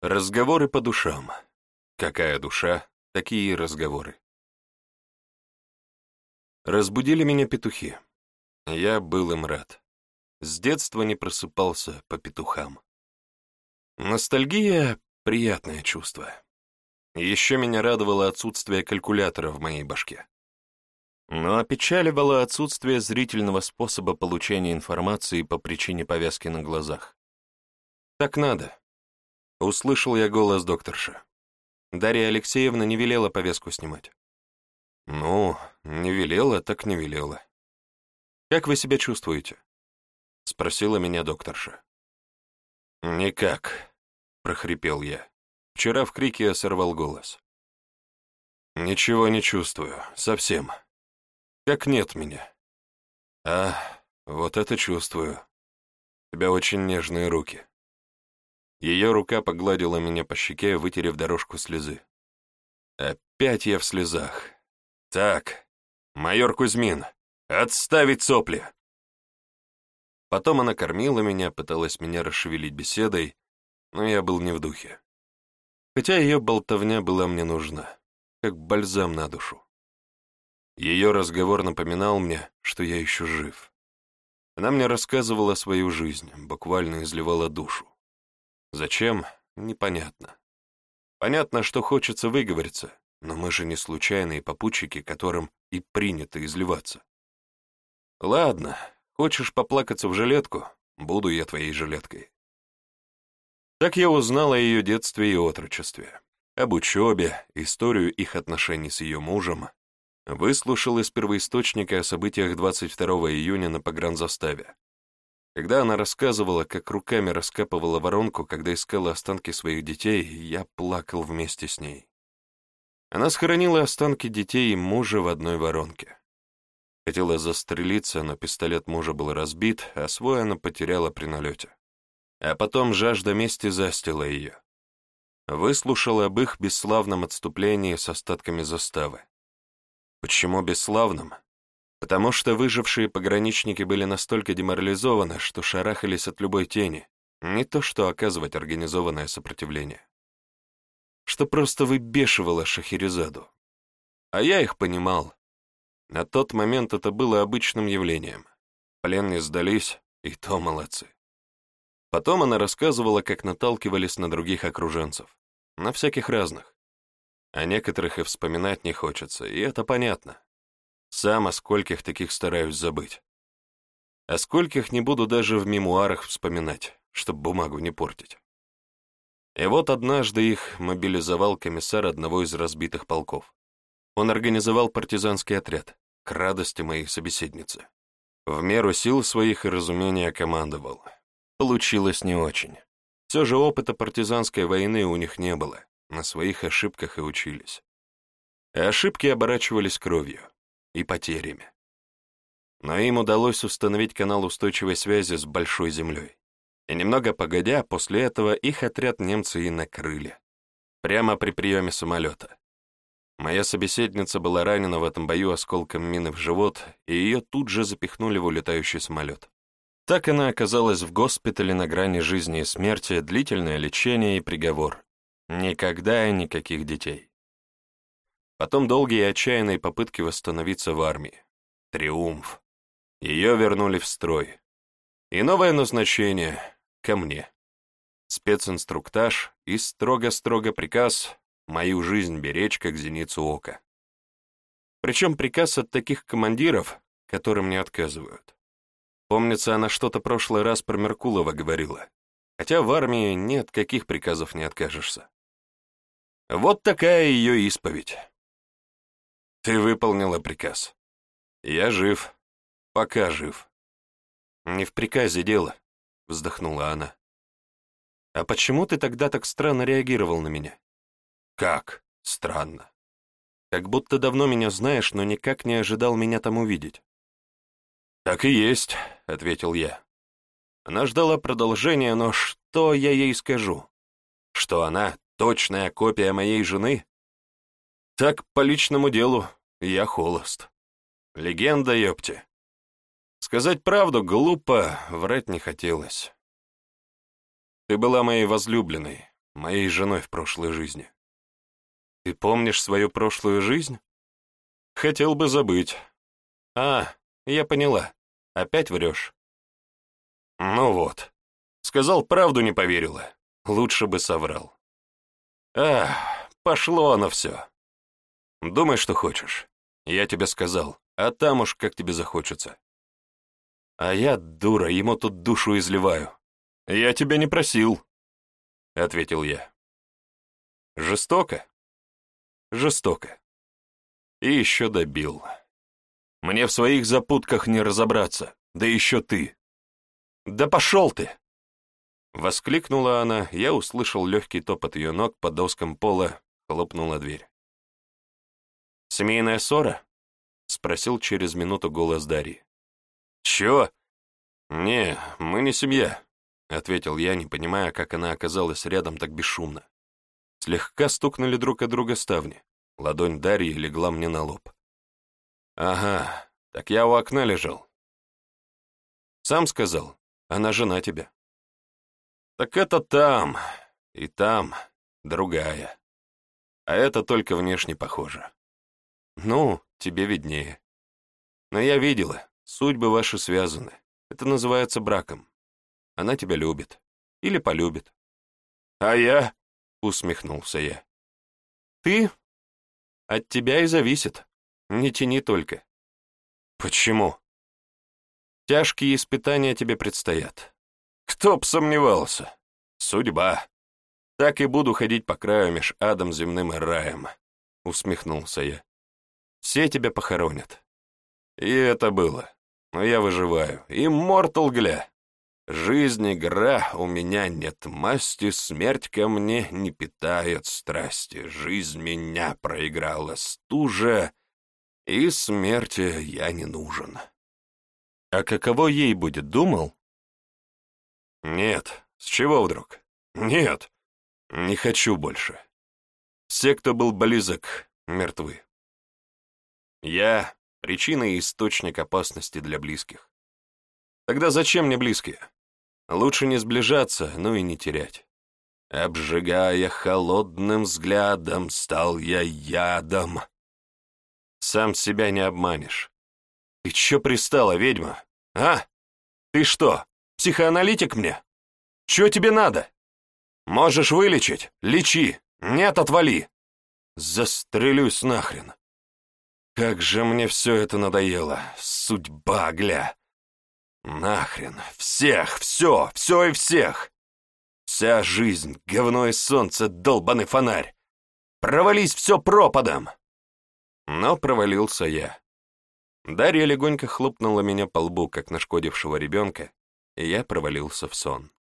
Разговоры по душам. Какая душа, такие разговоры. Разбудили меня петухи. Я был им рад. С детства не просыпался по петухам. Ностальгия — приятное чувство. Еще меня радовало отсутствие калькулятора в моей башке. Но опечаливало отсутствие зрительного способа получения информации по причине повязки на глазах. Так надо. Услышал я голос докторши. Дарья Алексеевна не велела повязку снимать. Ну, не велела, так не велела. Как вы себя чувствуете? Спросила меня докторша. Никак, прохрипел я. Вчера в крике я сорвал голос. Ничего не чувствую, совсем. Как нет меня. А, вот это чувствую. У тебя очень нежные руки. Ее рука погладила меня по щеке, вытерев дорожку слезы. Опять я в слезах. Так, майор Кузьмин, отставить сопли! Потом она кормила меня, пыталась меня расшевелить беседой, но я был не в духе. Хотя ее болтовня была мне нужна, как бальзам на душу. Ее разговор напоминал мне, что я еще жив. Она мне рассказывала свою жизнь, буквально изливала душу. Зачем? Непонятно. Понятно, что хочется выговориться, но мы же не случайные попутчики, которым и принято изливаться. Ладно, хочешь поплакаться в жилетку? Буду я твоей жилеткой. Так я узнал о ее детстве и отрочестве, об учебе, историю их отношений с ее мужем, выслушал из первоисточника о событиях 22 июня на погранзаставе, когда она рассказывала, как руками раскапывала воронку, когда искала останки своих детей, я плакал вместе с ней. Она схоронила останки детей и мужа в одной воронке. Хотела застрелиться, но пистолет мужа был разбит, а свой она потеряла при налете. А потом жажда мести застила ее. Выслушала об их бесславном отступлении с остатками заставы. Почему бесславном? потому что выжившие пограничники были настолько деморализованы, что шарахались от любой тени, не то что оказывать организованное сопротивление. Что просто выбешивало Шахерезаду. А я их понимал. На тот момент это было обычным явлением. Плен сдались, и то молодцы. Потом она рассказывала, как наталкивались на других окруженцев. На всяких разных. О некоторых и вспоминать не хочется, и это понятно. Сам о скольких таких стараюсь забыть. О скольких не буду даже в мемуарах вспоминать, чтобы бумагу не портить. И вот однажды их мобилизовал комиссар одного из разбитых полков. Он организовал партизанский отряд, к радости моей собеседницы. В меру сил своих и разумения командовал. Получилось не очень. Все же опыта партизанской войны у них не было, на своих ошибках и учились. И ошибки оборачивались кровью и потерями. Но им удалось установить канал устойчивой связи с Большой Землей. И немного погодя, после этого их отряд немцы и накрыли. Прямо при приеме самолета. Моя собеседница была ранена в этом бою осколком мины в живот, и ее тут же запихнули в улетающий самолет. Так она оказалась в госпитале на грани жизни и смерти, длительное лечение и приговор. Никогда и никаких детей. Потом долгие отчаянные попытки восстановиться в армии. Триумф. Ее вернули в строй. И новое назначение — ко мне. Специнструктаж и строго-строго приказ «Мою жизнь беречь, как зеницу ока». Причем приказ от таких командиров, которым не отказывают. Помнится, она что-то прошлый раз про Меркулова говорила. Хотя в армии нет каких приказов не откажешься. Вот такая ее исповедь. Ты выполнила приказ. Я жив. Пока жив. Не в приказе дело, вздохнула она. А почему ты тогда так странно реагировал на меня? Как странно. Как будто давно меня знаешь, но никак не ожидал меня там увидеть. Так и есть, ответил я. Она ждала продолжения, но что я ей скажу? Что она точная копия моей жены? Так по личному делу, я холост. Легенда, ёпте. Сказать правду глупо, врать не хотелось. Ты была моей возлюбленной, моей женой в прошлой жизни. Ты помнишь свою прошлую жизнь? Хотел бы забыть. А, я поняла. Опять врешь. Ну вот. Сказал правду, не поверила. Лучше бы соврал. Ах, пошло оно все. Думай, что хочешь. Я тебе сказал, а там уж как тебе захочется. А я, дура, ему тут душу изливаю. Я тебя не просил, — ответил я. Жестоко? Жестоко. И еще добил. Мне в своих запутках не разобраться, да еще ты. Да пошел ты! Воскликнула она, я услышал легкий топот ее ног по доскам пола, хлопнула дверь. «Семейная ссора?» — спросил через минуту голос Дарьи. «Чего?» «Не, мы не семья», — ответил я, не понимая, как она оказалась рядом так бесшумно. Слегка стукнули друг от друга ставни. Ладонь Дарьи легла мне на лоб. «Ага, так я у окна лежал». «Сам сказал, она жена тебя». «Так это там, и там, другая. А это только внешне похоже». Ну, тебе виднее. Но я видела, судьбы ваши связаны. Это называется браком. Она тебя любит. Или полюбит. А я? Усмехнулся я. Ты? От тебя и зависит. Не тяни только. Почему? Тяжкие испытания тебе предстоят. Кто б сомневался? Судьба. Так и буду ходить по краю меж адом земным и раем. Усмехнулся я. Все тебя похоронят. И это было. Но я выживаю. И мортал гля. Жизнь игра, у меня нет масти, смерть ко мне не питает страсти. Жизнь меня проиграла стужа, и смерти я не нужен. А каково ей будет, думал? Нет, с чего вдруг? Нет, не хочу больше. Все, кто был близок, мертвы. Я — причина и источник опасности для близких. Тогда зачем мне близкие? Лучше не сближаться, ну и не терять. Обжигая холодным взглядом, стал я ядом. Сам себя не обманешь. Ты чё пристала, ведьма? А? Ты что, психоаналитик мне? Чё тебе надо? Можешь вылечить? Лечи. Нет, отвали. Застрелюсь нахрен. Как же мне все это надоело, судьба, гля! Нахрен, всех, все, все и всех! Вся жизнь, говно и солнце, долбанный фонарь! Провались все пропадом! Но провалился я. Дарья легонько хлопнула меня по лбу, как нашкодившего ребенка, и я провалился в сон.